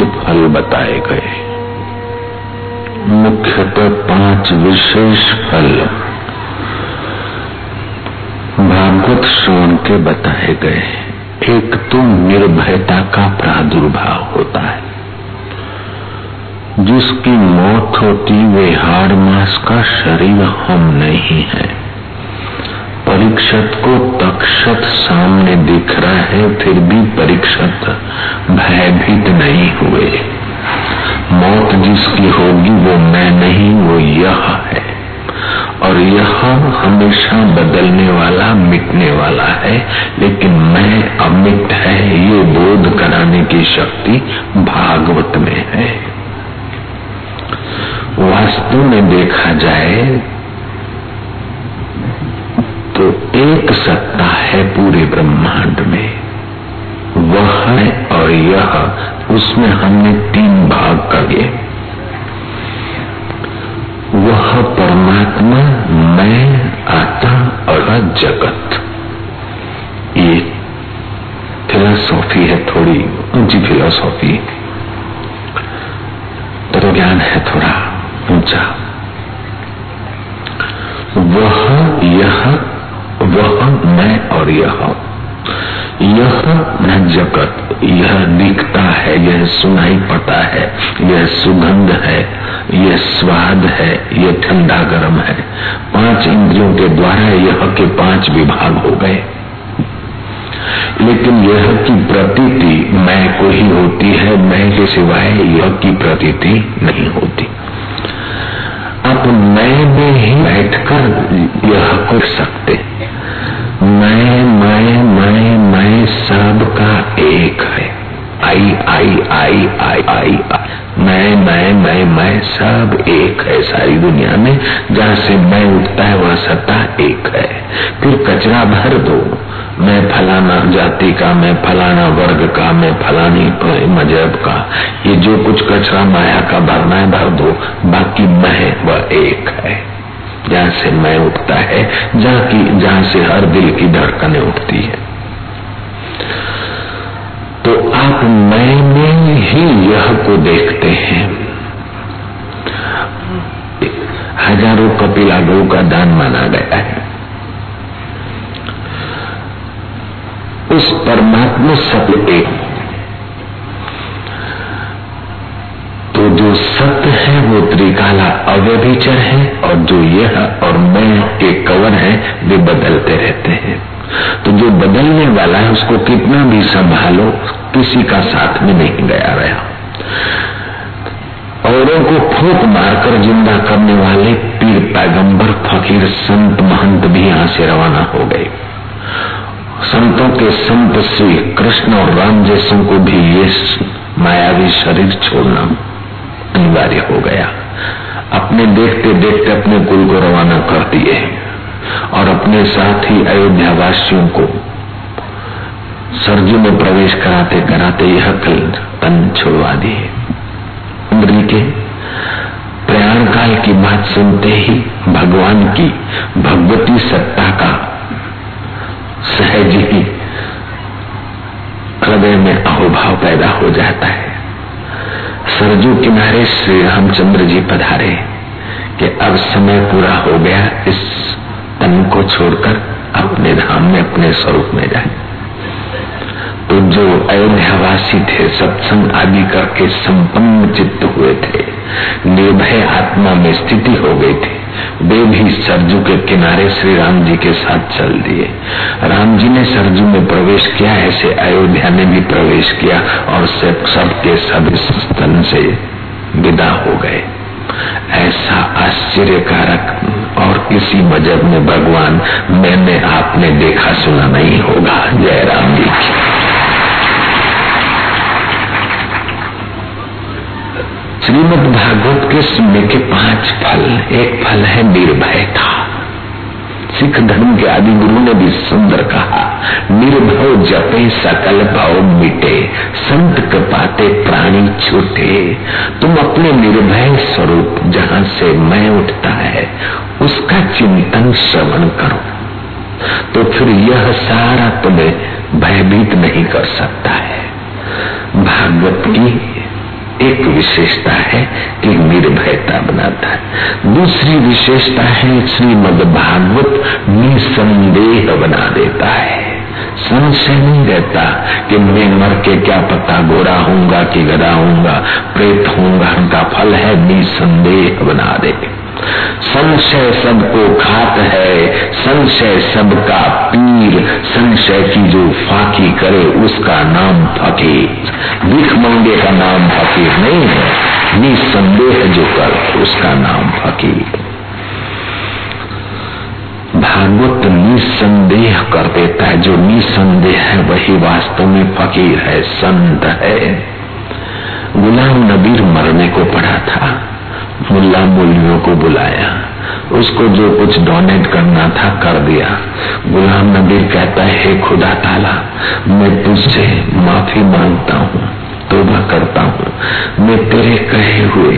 पाँच फल बताए गए। मुख्यतः पाँच विशेष फल। भागवत श्रवण के बताए गए। एक तो निर्भयता का प्रादुर्भाव होता है। जिसकी मौत होती वे हाड़ मास का शरीर हम नहीं है। परीक्षत को तक्षत सामने दिख रहा है, फिर भी परीक्षत भयभीत नहीं हुए। मौत जिसकी होगी वो मैं नहीं, वो यह है। और यह हमेशा बदलने वाला, मिटने वाला है, लेकिन मैं अमिट है, ये बोध कराने की शक्ति भागवत में है। वास्तु में देखा जाए तो एक सत्ता है पूरे ब्रह्मांड में। वह है और यह, उसमें हमने तीन भाग कर दिए वह परमात्मा, मैं, आता और जगत। ये फिलोसॉफी है, थोड़ी ऊँची फिलोसॉफी तत्व ज्ञान है थोड़ा ऊँचा। वह, यह वह मैं और यह। यह जगत। यह दिखता है, यह सुनाई पड़ता है। यह सुगंध है, यह स्वाद है, यह ठंडा गर्म है। पाँच इंद्रियों के द्वारा यह के पाँच विभाग हो गए। लेकिन यह की प्रतीति मैं को ही होती है, मैं के सिवाय यह की प्रतीति नहीं होती। आप मैं में ही बैठकर यह कर सकते हैं। मैं मैं मैं मैं सब का एक है। आई आई आई आई आई मैं मैं मैं मैं सब एक है सारी दुनिया में। जहाँ से मैं उठता है, वहाँ सत्ता एक है। फिर कचरा भर दो। मैं फलाना जाति का, मैं फलाना वर्ग का, मैं फलानी मज़हब का। ये जो कुछ कचरा माया का भरना है, भर दो। बाकी मैं, वह एक है। जहाँ से मैं उठता है, जहाँ की, जहाँ से हर दिल की धड़कने उठती है। तो आप मैं ही यह को देखते हैं। हज़ारों कपिला गौ का दान माना गया है। उस परमात्मा सब एक जो सत्य है, वो त्रिकाला अव्यभिचर है और जो यह और मैं के कवर है, वे बदलते रहते हैं। तो जो बदलने वाला है, उसको कितना भी संभालो, किसी का साथ में नहीं गया रहा। औरों को फूक मारकर ज़िंदा करने वाले पीर पैगंबर, फकीर संत महंत भी यहाँ से रवाना हो गए। संतों के संत श्री कृष्ण और राम जैसों को भी ये मायावी शरीर छोड़ना अनिवार्य हो गया। अपने देखते देखते अपने कुल को रवाना कर दिए और अपने साथ ही अयोध्या वासियों को सरजू में प्रवेश कराते कराते यह कल तन छोड़वा दिए इंद्र के प्रयाण काल की बात सुनते ही भगवान की भगवती सत्ता का सहज ही हृदय में अहोभाव पैदा हो जाता है। सरजू किनारे श्री रामचंद्र जी पधारे कि अब समय पूरा हो गया इस तन को छोड़कर अपने धाम में, अपने स्वरूप में जाए। तो जो अयोध्यावासी थे, सत्संग आदि करके संपन्न चित्त हुए थे, निर्भय आत्मा में स्थिति हो गई थी, वे भी सरजू के किनारे श्री राम जी के साथ चल दिए। राम जी ने सरजू में प्रवेश किया, ऐसे अयोध्या ने भी प्रवेश किया और सब सबके सब स्थल से विदा हो गए। ऐसा आश्चर्यकारक और किसी मज़हब में भगवान, मैंने आपने देखा सुना नहीं होगा, जय राम जी। की श्रीमद भागवत के सुनने के पाँच फल, एक फल है निर्भयता सिख धर्म के आदि गुरु ने भी सुंदर कहा निर्भव जपे सकल भाव मिटे, संत कपाते प्राणी छूटे। तुम अपने निर्भय स्वरूप जहाँ से मैं उठता है, उसका चिंतन श्रवण करो। तो फिर यह सारा तुम्हें भयभीत नहीं कर सकता है। भागवत की एक विशेषता है कि निर्भयता बनाता है। दूसरी विशेषता है, श्रीमद भागवत निसंदेह बना देता है। संशय नहीं रहता कि मैं मर के क्या पता गोरा होऊँगा कि गदा होऊँगा, प्रेत होऊँगा, उनका फल है, निसंदेह बना दे। संशय सबको खात है, संशय सबका पीर, संशय की जो फाकी करे उसका नाम फकीर। भिख मांगे का नाम फकीर नहीं है, निसंदेह जो कर उसका नाम फकीर। भागवत निसंदेह कर देता है, जो निसंदेह है, वही वास्तव में फकीर है, संत है। गुलाम नबीर मरने को पड़ा था। मुल्ला मुल्लियों को बुलाया। उसको जो कुछ डोनेट करना था कर दिया। गुलाम नबी कहता है, हे खुदा ताला, मैं तुझसे माफ़ी माँगता हूँ, तोबा करता हूँ। मैं तेरे कहे हुए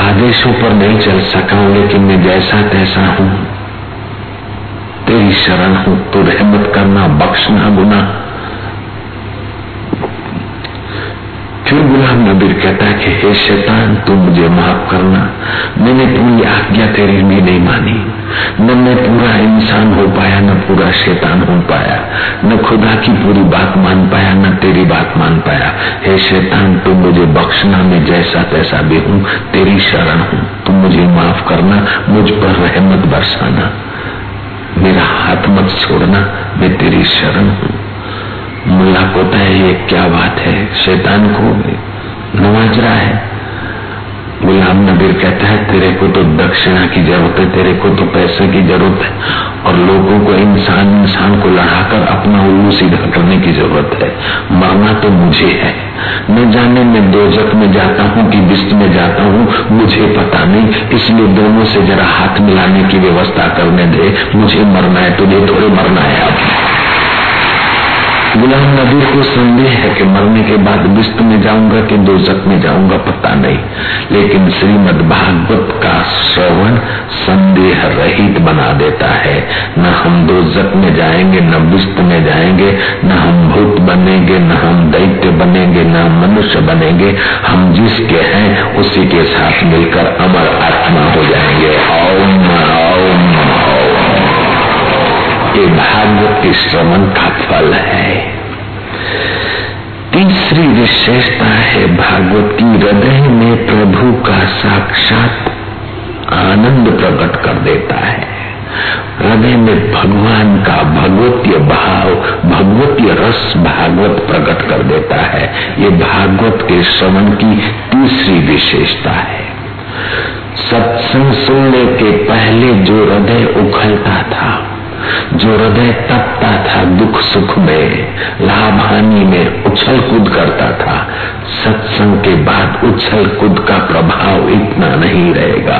आदेशों पर नहीं चल सका हूँ लेकिन मैं जैसा तैसा हूँ, तेरी शरण हूँ। तो रहमत करना, बख्शना गुना फिर गुलाम नबीर कहता है कि, हे शैतान, तू मुझे माफ़ करना। मैंने पूरी आज्ञा तेरी नहीं मानी। न मैं पूरा इंसान हो पाया, न पूरा शैतान हो पाया। न खुदा की पूरी बात मान पाया, न तेरी बात मान पाया। हे शैतान, तू मुझे बख्शना, में जैसा तैसा भी हूँ, तेरी शरण हूँ। तू मुझे माफ़ करना, मुझ पर रहमत बरसाना। मेरा हाथ मत छोड़ना, मैं तेरी शरण हूँ। मुल्ला होता है, ये क्या बात है? शैतान को नवाज़ रहा है। गुलाम नबीर कहता है, तेरे को तो दक्षिणा की ज़रूरत है, तेरे को तो पैसे की ज़रूरत है और लोगों को, इंसान इंसान को लड़ाकर अपना उल्लू सीधा करने की ज़रूरत है। मरना तो मुझे है। न जाने मैं दो जग में जाता हूँ कि विश्व में जाता हूँ, मुझे पता नहीं। इसलिए दोनों से जरा हाथ मिलाने की व्यवस्था करने दे। मुझे मरना है, तुझे थोड़े मरना है अब। गुलाम नबी को संदेह है कि मरने के बाद विस्त में जाऊँगा कि दो में जाऊँगा, पता नहीं। लेकिन श्रीमद भागवत का श्रवण संदेह रहित बना देता है। न हम दो में जाएँगे, न विस्त में जाएँगे, न हम भूत बनेंगे, न हम दैत्य बनेंगे, न मनुष्य बनेंगे। हम जिसके हैं, उसी के साथ मिलकर अमर आत्मा हो जाएँगे। ओम ओम ये भागवत के श्रवण का फल है। तीसरी विशेषता है भागवत की हृदय में प्रभु का साक्षात आनंद प्रकट कर देता है। हृदय में भगवान का भगवतीय भाव, भगवतीय रस भागवत प्रकट कर देता है। ये भागवत के श्रवण की तीसरी विशेषता है। सत्संग सुनने के पहले जो हृदय उखलता था जो हृदय तपता था, दुख सुख में लाभ हानि में उछल कूद करता था, सत्संग के बाद उछल कूद का प्रभाव इतना नहीं रहेगा।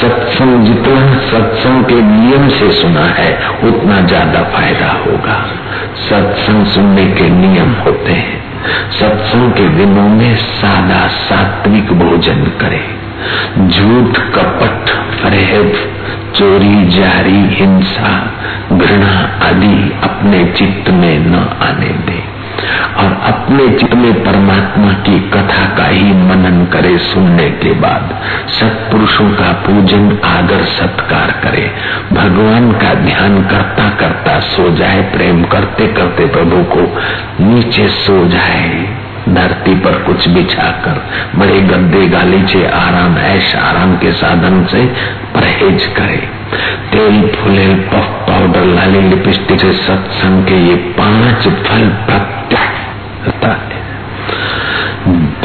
सत्संग जितना सत्संग के नियम से सुना है, उतना ज़्यादा फ़ायदा होगा। सत्संग सुनने के नियम होते हैं। सत्संग के दिनों में सादा सात्विक भोजन करें। झूठ, कपट फरेब चोरी, जारी, हिंसा, घृणा आदि अपने चित्त में न आने दे। और अपने चित्त में परमात्मा की कथा का ही मनन करे सुनने के बाद सत्पुरुषों का पूजन, आदर, सत्कार करे। भगवान का ध्यान करता करता सो जाए, प्रेम करते करते प्रभु को नीचे सो जाए। धरती पर कुछ बिछाकर बड़े गद्दे गालीचे आराम, ऐश आराम के साधन से परहेज करे। तेल, फूले पफ पाउडर लाली लिपस्टिक से सत्संग के ये पाँच फल प्रत्यक्ष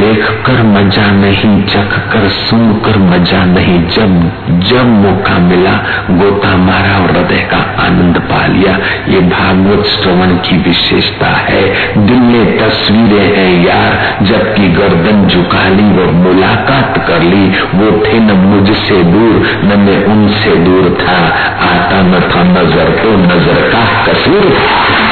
है देखकर मज़ा नहीं चख कर सुन कर मज़ा नहीं। जब जब मौका मिला, गोता मारा और हृदय का आनंद पा लिया। ये भागवत श्रवण की विशेषता है। दिल में तस्वीरें हैं यार, जबकि गर्दन झुका ली वो मुलाकात कर ली। वो थे न मुझसे दूर, न मैं उनसे दूर था। आता न था नज़र तो नज़र का कसूर। था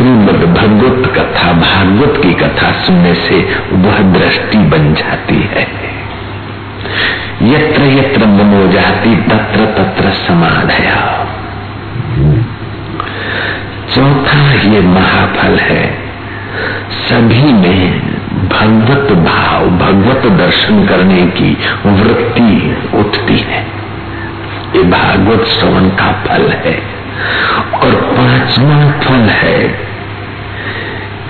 श्रीमद भगवत कथा, भागवत की कथा सुनने से वह दृष्टि बन जाती है। यत्र यत्र मनो जाती, तत्र तत्र समाधया चौथा ये महाफल है। सभी में भगवत भाव, भगवत दर्शन करने की वृत्ति उठती है। ये भागवत श्रवण का फल है। और पांचवा फल है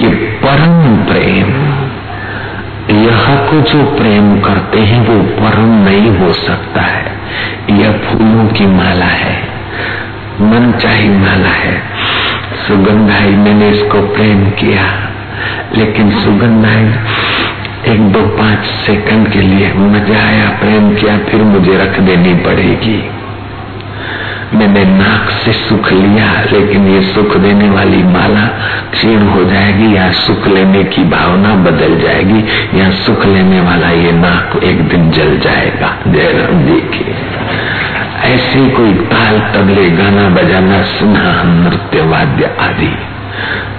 कि परम प्रेम। यह को जो प्रेम करते हैं, वो परम नहीं हो सकता है। यह फूलों की माला है मन चाही माला है। सुगंध सुगंधाई मैंने इसको प्रेम किया। लेकिन सुगंध सुगंधाई एक दो पाँच सेकंड के लिए मज़ा आया, प्रेम किया, फिर मुझे रख देनी पड़ेगी। मैंने नाक से सुख लिया, लेकिन ये सुख देने वाली माला क्षीण हो जाएगी, या सुख लेने की भावना बदल जाएगी, या सुख लेने वाला ये नाक एक दिन जल जाएगा। जयराम जी की। ऐसे कोई ताल, तबले, गाना बजाना सुना नृत्य वाद्य आदि।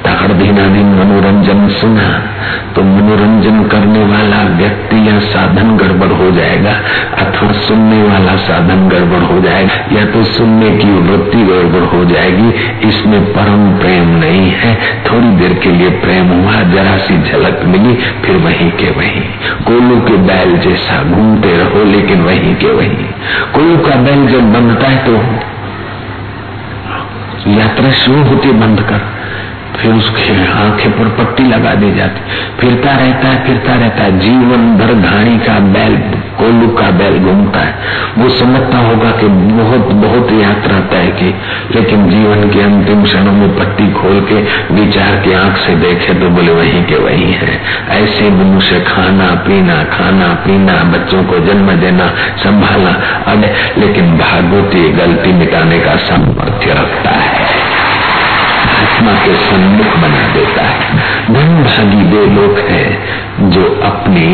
ताकड़ दीनाधीन मनोरंजन सुना तो मनोरंजन करने वाला व्यक्ति या साधन गड़बड़ हो जाएगा, अथवा सुनने वाला साधन गड़बड़ हो जाएगा, या तो सुनने की वृत्ति गड़बड़ हो जाएगी। इसमें परम प्रेम नहीं है। थोड़ी देर के लिए प्रेम हुआ, जरा सी झलक मिली, फिर वहीं के वहीं। कोलू के बैल जैसा घूमते रहो, लेकिन वहीं के वहीं। कोलू का बैल जब बनता है तो यात्रा शुरू होती बंद कर। फिर उसके आँखें पर पट्टी लगा दी जाती। फिरता रहता है, फिरता रहता है। जीवन भर घाणी का बैल कोल्लू का बैल घूमता है। वो समझता होगा कि बहुत बहुत यात्रा तय की, लेकिन जीवन के अंतिम क्षणों में पट्टी खोल के विचार की आँख से देखे तो बोले, वही के वही है। ऐसे मनुष्य खाना, पीना खाना, पीना, बच्चों को जन्म देना, संभालना, अब लेकिन भागवती गलती मिटाने का सामर्थ्य रखता है। आत्मा के सम्मुख बना देता है। धन भागी वे लोग हैं जो अपने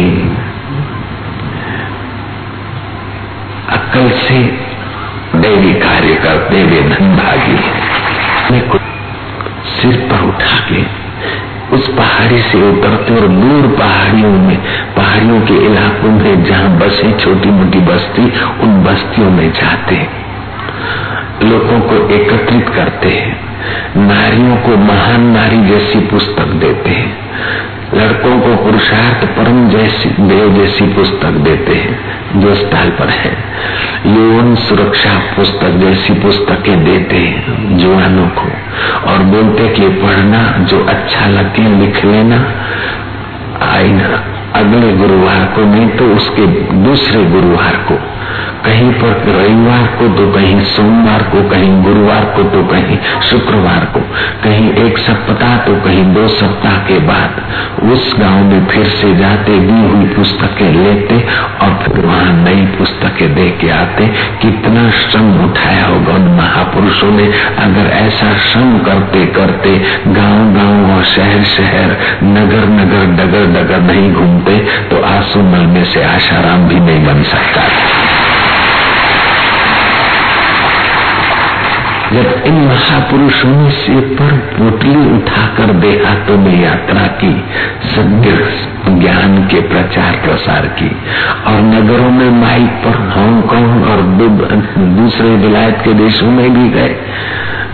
अकल से दैवी कार्य करते वे धन भागी सिर पर उठा के उस पहाड़ी से उतरते और दूर पहाड़ियों में, पहाड़ियों के इलाकों में जहाँ बसे छोटी मोटी बस्ती, उन बस्तियों में जाते लोगों को एकत्रित करते हैं। नारियों को महान नारी जैसी पुस्तक देते हैं। लड़कों को पुरुषार्थ परम जैसी, देव जैसी पुस्तक देते हैं, जो स्थल पर है। यौवन सुरक्षा पुस्तक जैसी पुस्तकें देते हैं जुआनों को। और बोलते कि पढ़ना, जो अच्छा लगे, लिख लेना। आईना अगले गुरुवार को, नहीं तो उसके दूसरे गुरुवार को। कहीं पर रविवार को तो कहीं सोमवार को, कहीं गुरुवार को तो कहीं शुक्रवार को, कहीं एक सप्ताह तो कहीं दो सप्ताह के बाद उस गाँव में फिर से जाते, दी हुई पुस्तकें लेते और फिर वहाँ नई पुस्तकें दे के आते। कितना श्रम उठाया होगा उन महापुरुषों ने। अगर ऐसा श्रम करते करते गाँव गाँव और शहर शहर नगर नगर डगर डगर नहीं घूमते तो आँसू मल में से आशाराम भी नहीं बन सकता। जब इन महापुरुषों ने सिर पर पोटली उठाकर देखा तो में यात्रा की सत्य ज्ञान के प्रचार प्रसार की और नगरों में माइक पर हांगकांग और दूसरे विलायत के देशों में भी गए,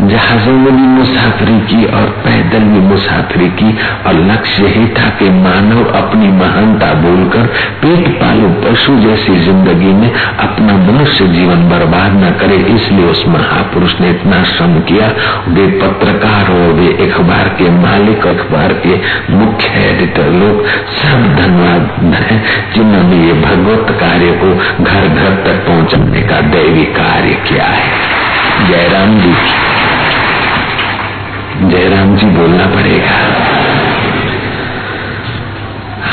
जहाजों में भी मुसाफरी की और पैदल भी मुसाफरी की और लक्ष्य ही था कि मानव अपनी महानता बोलकर पेट पालू पशु जैसी ज़िंदगी में अपना मनुष्य जीवन बर्बाद न करे, इसलिए उस महापुरुष ने इतना श्रम किया। वे पत्रकार हो वे अखबार के मालिक, अखबार के मुख्य एडिटर लोग सब धन्यवाद है, जिन्होंने ये भगवत कार्य को घर घर तक पहुँचाने का दैवी कार्य किया है। जयराम जी। जयराम जी बोलना पड़ेगा।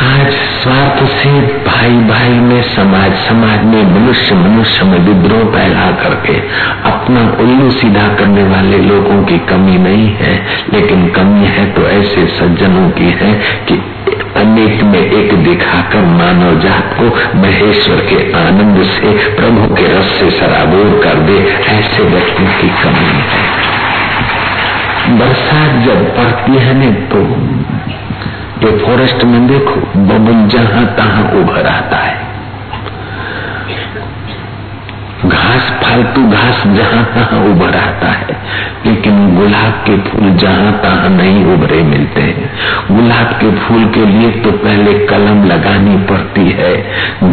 आज स्वार्थ से भाई भाई में समाज समाज में मनुष्य मनुष्य में विद्रोह फैला करके अपना उल्लू सीधा करने वाले लोगों की कमी नहीं है, लेकिन कमी है तो ऐसे सज्जनों की है कि अनेक में एक दिखाकर मानव जात को महेश्वर के आनंद से, प्रभु के रस से सराबोर कर दे, ऐसे व्यक्ति की कमी है। बरसात जब पड़ती है न तो ये फॉरेस्ट में देखो, बबुल जहाँ तहां उभर आता है घास फालतू घास जहाँ तहाँ उभर आता है, लेकिन गुलाब के फूल जहाँ तहाँ नहीं उभरे मिलते हैं। गुलाब के फूल के लिए तो पहले कलम लगानी पड़ती है,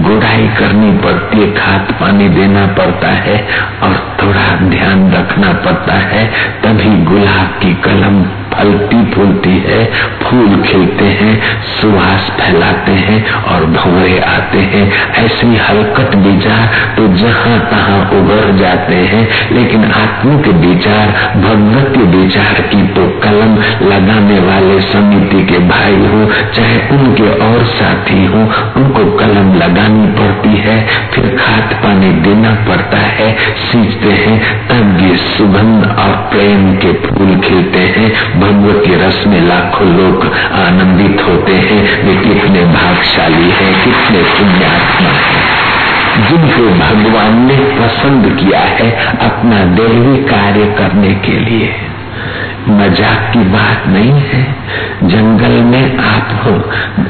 गुड़ाई करनी पड़ती है, खाद पानी देना पड़ता है और थोड़ा ध्यान रखना पड़ता है, तभी गुलाब की कलम फलती फूलती है, फूल खिलते हैं, सुहास फैलाते हैं और भंवरे आते हैं। ऐसी हरकत विचार तो जहाँ तहां उभर जाते हैं, लेकिन आत्मिक विचार, भगवत विचार की तो कलम लगाने वाले समिति के भाई हो, चाहे उनके और साथी हो, उनको कलम लगानी पड़ती है पानी देना पड़ता है, सींचते हैं, तब ये सुगंध और प्रेम के फूल खिलते हैं। भगवत के रस में लाखों लोग आनंदित होते हैं। वे कितने भागशाली हैं, कितने पुण्यात्मा हैं। जिनको भगवान ने पसंद किया है अपना दैवी कार्य करने के लिए। मज़ाक की बात नहीं है। जंगल में आप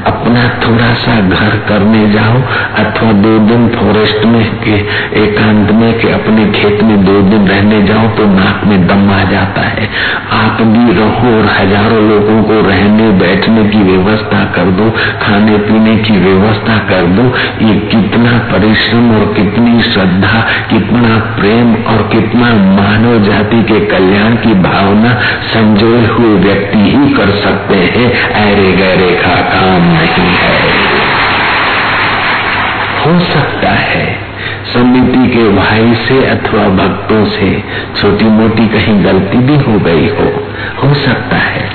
अपना थोड़ा सा घर करने जाओ, अथवा दो दिन फॉरेस्ट में के, एकांत में के, अपने खेत में दो दिन रहने जाओ तो नाक में दम आ जाता है। आप भी रहो और हज़ारों लोगों को रहने, बैठने की व्यवस्था कर दो, खाने पीने की व्यवस्था कर दो। ये कितना परिश्रम और कितनी श्रद्धा, कितना प्रेम और कितना मानव जाति के कल्याण की भावना संजोए हुए व्यक्ति ही कर सकते हैं। ऐरे गहरे का काम नहीं है। हो सकता है समिति के भाई से अथवा भक्तों से छोटी मोटी कहीं गलती भी हो गई हो। हो सकता है।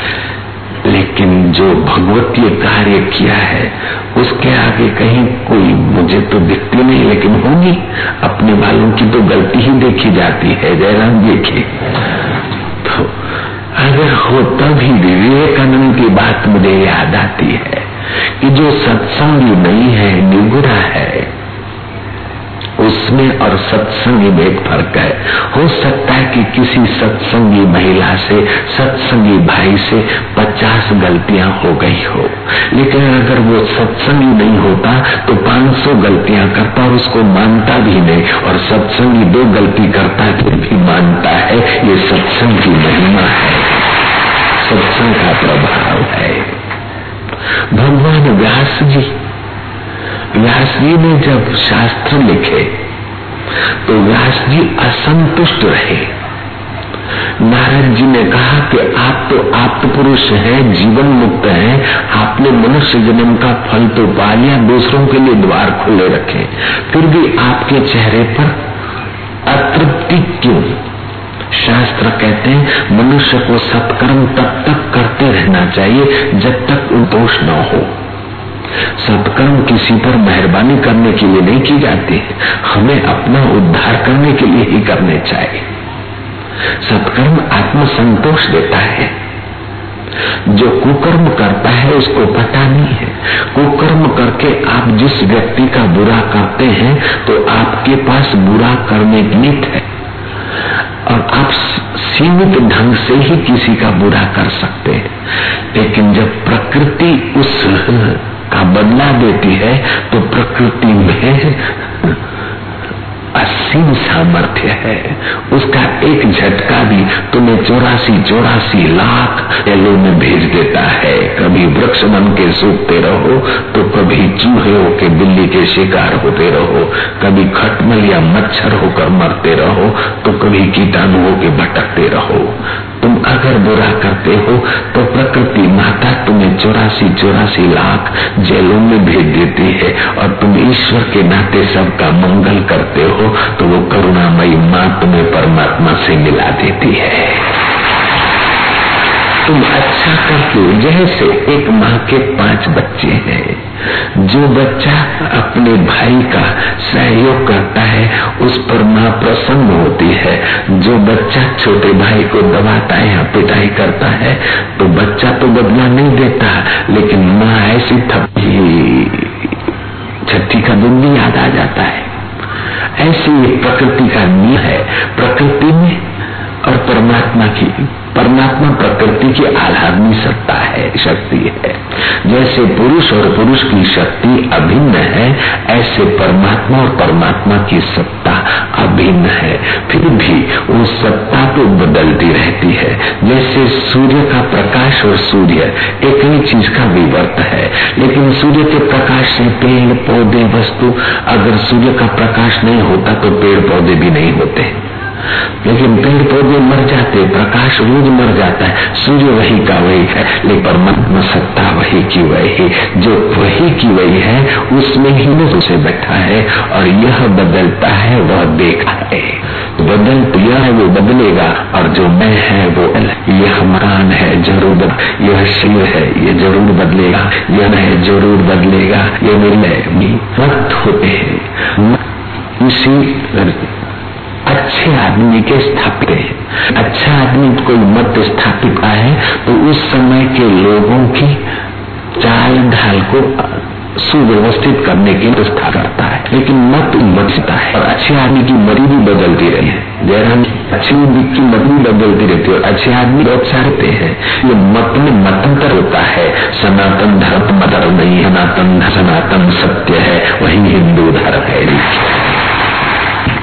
लेकिन जो भगवतीय कार्य किया है, उसके आगे कहीं कोई मुझे तो दिखती नहीं, लेकिन होगी। अपने वालों की तो गलती ही देखी जाती है। जयराम देखिए तो अगर हो तभी विवेकानंद की बात मुझे याद आती है कि जो सत्संगी नहीं है निगुरा है उसमें और सत्संगी में एक फ़र्क है। हो सकता है कि किसी सत्संगी महिला से, सत्संगी भाई से पचास गलतियाँ हो गई हो। लेकिन अगर वो सत्संगी नहीं होता तो पाँच सौ गलतियाँ करता और उसको मानता भी नहीं, और सत्संगी दो गलती करता फिर भी मानता है, ये सत्संग की महिमा है। सत्संग का प्रभाव है। भगवान व्यास जी व्यास जी ने जब शास्त्र लिखे तो व्यास जी असंतुष्ट रहे। नारद जी ने कहा कि आप तो आप पुरुष हैं, जीवन मुक्त हैं, आपने मनुष्य जन्म का फल तो पा लिया दूसरों के लिए द्वार खुले रखे, फिर भी आपके चेहरे पर अतृप्ति क्यों? शास्त्र कहते हैं, मनुष्य को सत्कर्म तब तक करते रहना चाहिए जब तक दोष न हो। सत्कर्म किसी पर मेहरबानी करने के लिए नहीं की जाती। हमें अपना उद्धार करने के लिए ही करने चाहिए। सत्कर्म आत्म संतोष देता है। जो कुकर्म करता है, उसको पता नहीं है। कुकर्म करके आप जिस व्यक्ति का बुरा करते हैं तो आपके पास बुरा करने नीत है। और आप सीमित ढंग से ही किसी का बुरा कर सकते हैं। लेकिन जब प्रकृति उस का बदला देती है तो प्रकृति में असीम सामर्थ्य है। उसका एक झटका भी तुम्हें चौरासी चौरासी लाख एलो में भेज देता है। कभी वृक्ष बन के सूखते रहो तो कभी चूहे हो के बिल्ली के शिकार होते रहो। कभी खटमल या मच्छर होकर मरते रहो तो कभी कीटाणु के भटकते रहो। तुम अगर बुरा करते हो तो प्रकृति माता तुम्हें चौरासी चौरासी लाख जेलों में भेज देती है और तुम ईश्वर के नाते सबका मंगल करते हो। तो वो करुणामयी माँ तुम्हें परमात्मा से मिला देती है। तुम अच्छा करते हो। जैसे एक माँ के पाँच बच्चे हैं। जो बच्चा अपने भाई का सहयोग करता है, उस पर माँ प्रसन्न होती है। जो बच्चा छोटे भाई को दबाता है, या पिटाई करता है तो बच्चा तो बदला नहीं देता, लेकिन माँ ऐसी थपी छठी का दिन भी याद आ जाता है। ऐसी प्रकृति का नियम है प्रकृति में और परमात्मा की परमात्मा प्रकृति की आधारनी सत्ता है, शक्ति है। जैसे पुरुष और पुरुष की शक्ति अभिन्न है, ऐसे परमात्मा और परमात्मा की सत्ता अभिन्न है। फिर भी वो सत्ता तो बदलती रहती है। जैसे सूर्य का प्रकाश और सूर्य एक ही चीज़ का विवर्त है, लेकिन सूर्य के प्रकाश से पेड़, पौधे, वस्तु, अगर सूर्य का प्रकाश नहीं होता तो पेड़ पौधे भी नहीं होते। लेकिन पेड़ पौधे मर जाते, प्रकाश रोज मर जाता है, सूर्य वही का वही है लेकिन परमात्मा सत्ता वही की वही जो वही की वही है, उसमें ही उसे बैठा है, और यह बदलता है, वह देखा है। बदल तो यह है, वो बदलेगा, और जो मैं है, वो यह मकान है, ज़रूर यह शिव है, ये ज़रूर बदलेगा, यह है ज़रूर बदलेगा, ये मिले वक्त होते हैं। इसी अच्छे आदमी के स्थापित है। अच्छा आदमी कोई मत स्थापित आए तो उस समय के लोगों की चाल ढाल को सुव्यवस्थित करने की व्यवस्था करता है। लेकिन मत बचता है और अच्छे आदमी की मरी भी बदलती रही है। जयराम अच्छी की मत भी बदलती रहती है और अच्छे आदमी बहुत सारे हैं। ये मत में मतंतर होता है। सनातन धर्म मतर नहीं सनातन सनातन सत्य है, वही हिंदू धर्म है।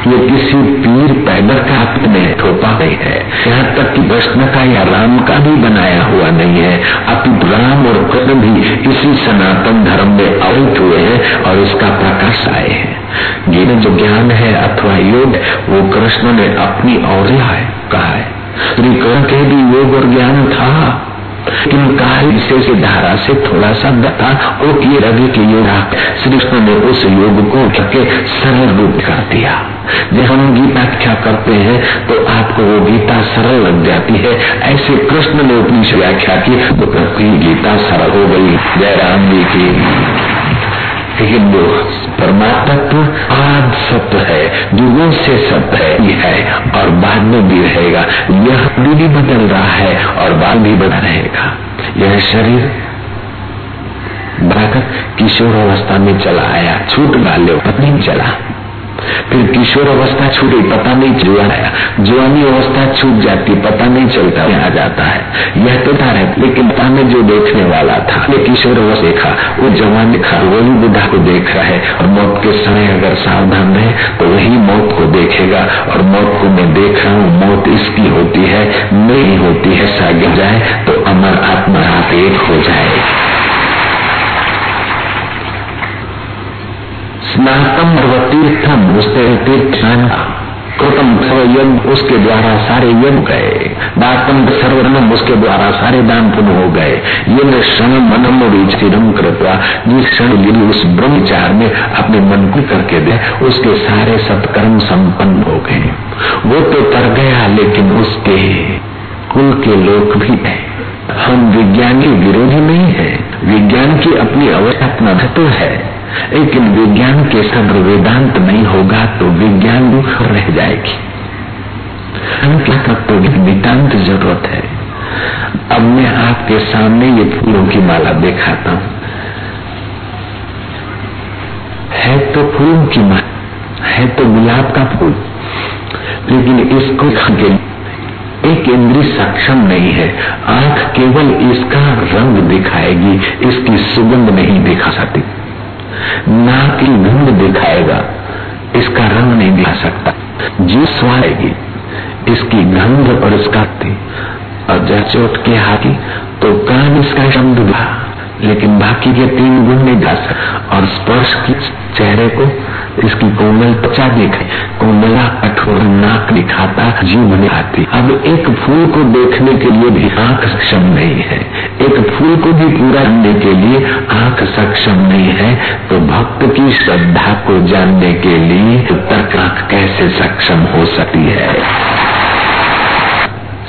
ये किसी पीर पैदर का हाथ में थोपा नहीं है। यहाँ तक कि वैष्णव का या राम का भी बनाया हुआ नहीं है। अपित राम और कृष्ण भी इसी सनातन धर्म में अवैत हुए हैं और इसका प्रकाश आए हैं। जिन्हें जो ज्ञान है अथवा योग, वो कृष्ण ने अपनी और कहा है। श्री कृष्ण के भी योग और ज्ञान था। लेकिन काल विशेष धारा से थोड़ा सा बता वो किए रवि के योग श्री कृष्ण ने उस योग को के सरल रूप कर दिया। जब हम गीता क्या करते हैं तो आपको वो गीता सरल लग जाती है। ऐसे कृष्ण ने अपनी व्याख्या की तो गीता सरल हो गई। जय राम जी की। लेकिन परमात्मा आद सत्य है युगों से सत्य है, ये है, और बाद में भी रहेगा। यह भी बदल रहा है और बाद भी बदल रहेगा। यह शरीर बनाकर किशोर अवस्था में चला आया, छूट डाले, पत्नी चला। फिर किशोर अवस्था छूटी पता नहीं जुआ आया जुआनी अवस्था छूट जाती, पता नहीं चलता आ जाता है। यह तो था रहता लेकिन पता में जो देखने वाला था। ये किशोर अवस्था देखा, वो जवान देखा, वही बुढ़ा को देख रहा है। और मौत के समय अगर सावधान रहे तो वही मौत को देखेगा। और मौत को मैं देख रहा हूँ, मौत इसकी होती है नहीं होती है सागे जाए तो अमर आत्मा एक हो जाए। स्नातम तीर्थम उससे तीर्थ कृतम सर्वयज्ञ उसके द्वारा सारे यज्ञ गए। दातम सर्वनम, उसके द्वारा सारे दान पुण्य हो गए। ये क्षण मनम चिरम कृपा जिस क्षण गिरी उस ब्रह्मचार में अपने मन को करके दे, उसके सारे सत्कर्म संपन्न हो गए। वो तो तर गया, लेकिन उसके कुल के लोक भी है। हम विज्ञान के विरोधी नहीं है। विज्ञान की अपनी अवस्था तो है। लेकिन विज्ञान के संग वेदांत नहीं होगा तो विज्ञान भी रह जाएगी। करते नितांत ज़रूरत है? अब मैं आपके सामने ये फूलों की माला दिखाता हूँ। है तो फूलों की माला, है तो गुलाब का फूल, लेकिन इसको एक इंद्री सक्षम नहीं है। आँख केवल इसका रंग दिखाएगी, इसकी सुगंध नहीं दिखा सकती। नाक की गंध दिखाएगा, इसका रंग नहीं दिखा सकता। जी स्वाएगी इसकी गंध और इसका और जैसे उठ के हाथी तो कान इसका शब्द लेकिन बाकी के तीन गुण नहीं गा सकते और स्पर्श की चेहरे को इसकी कोमल त्वचा दिखे। कोमला, कठोर नाक दिखाता जीव आती। अब एक फूल को देखने के लिए भी आँख सक्षम नहीं है। एक फूल को भी पूरा करने के लिए आँख सक्षम नहीं है। तो भक्त की श्रद्धा को जानने के लिए तर्क आँख कैसे सक्षम हो सकती है?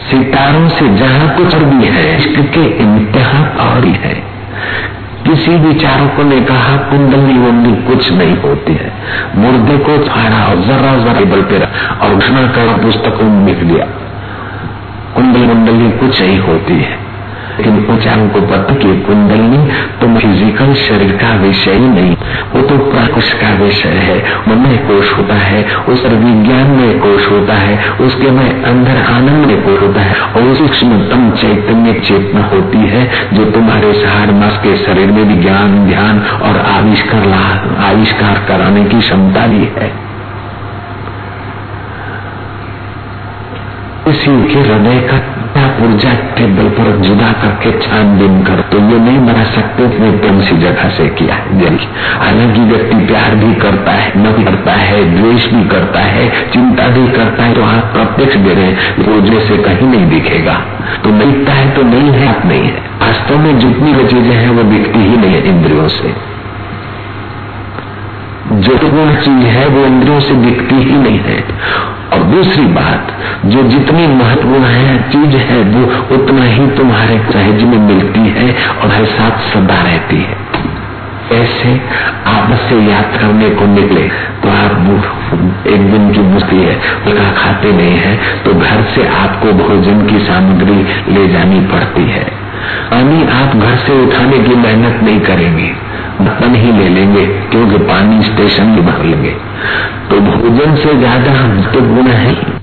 सितारों से जहाँ कुछ भी है इश्क के इंतहा और ही है। किसी भी विचारकों ने कहा, कुंडली वंदी कुछ नहीं होती है। मुर्दे को फाड़ा और जरा जरा बल पे और घृणा कर पुस्तकों में लिख दिया। कुंडली कुंडली कुछ नहीं होती है। लेकिन उच्चारण को पता कि कुंडली तो फ़िज़िकल शरीर का विषय ही नहीं। वो तो प्राकुश का विषय है। मन में कोष होता है, उस विज्ञान में कोष होता है, उसके में अंदर आनंद में कोष होता है और सूक्ष्मतम चैतन्य चेतना होती है जो तुम्हारे सहार मास के शरीर में भी ज्ञान ध्यान और आविष्कार आविष्कार कराने की क्षमता भी है। इसी के हृदय का ऊर्जा के बल पर जुदा करके छानबीन कर तो ये नहीं बना सकते कि कौन सी जगह से किया दिल हालाँकि व्यक्ति प्यार भी करता है न करता है, द्वेष भी करता है, चिंता भी करता है तो आप प्रत्यक्ष दे रहे ऊर्जा से कहीं नहीं दिखेगा। तो दिखता है तो नहीं है, आप नहीं है। वास्तव में जितनी वो चीज़ें हैं, वो दिखती ही नहीं है इंद्रियों से। जो चीज़ है, वो इंद्रियों से दिखती ही नहीं है। और दूसरी बात, जो जितनी महत्वपूर्ण है, चीज़ है, वो उतना ही तुम्हारे सहज में मिलती है और हर साथ सदा रहती है। ऐसे आप से याद करने को निकले तो आप एक दिन की मुश्किल है उसका खाते नहीं है तो घर से आपको भोजन की सामग्री ले जानी पड़ती है। पानी आप घर से उठाने की मेहनत नहीं करेंगे। बर्तन ही ले लेंगे, क्योंकि पानी स्टेशन भी भर लेंगे। तो भोजन से ज़्यादा तो गुण है।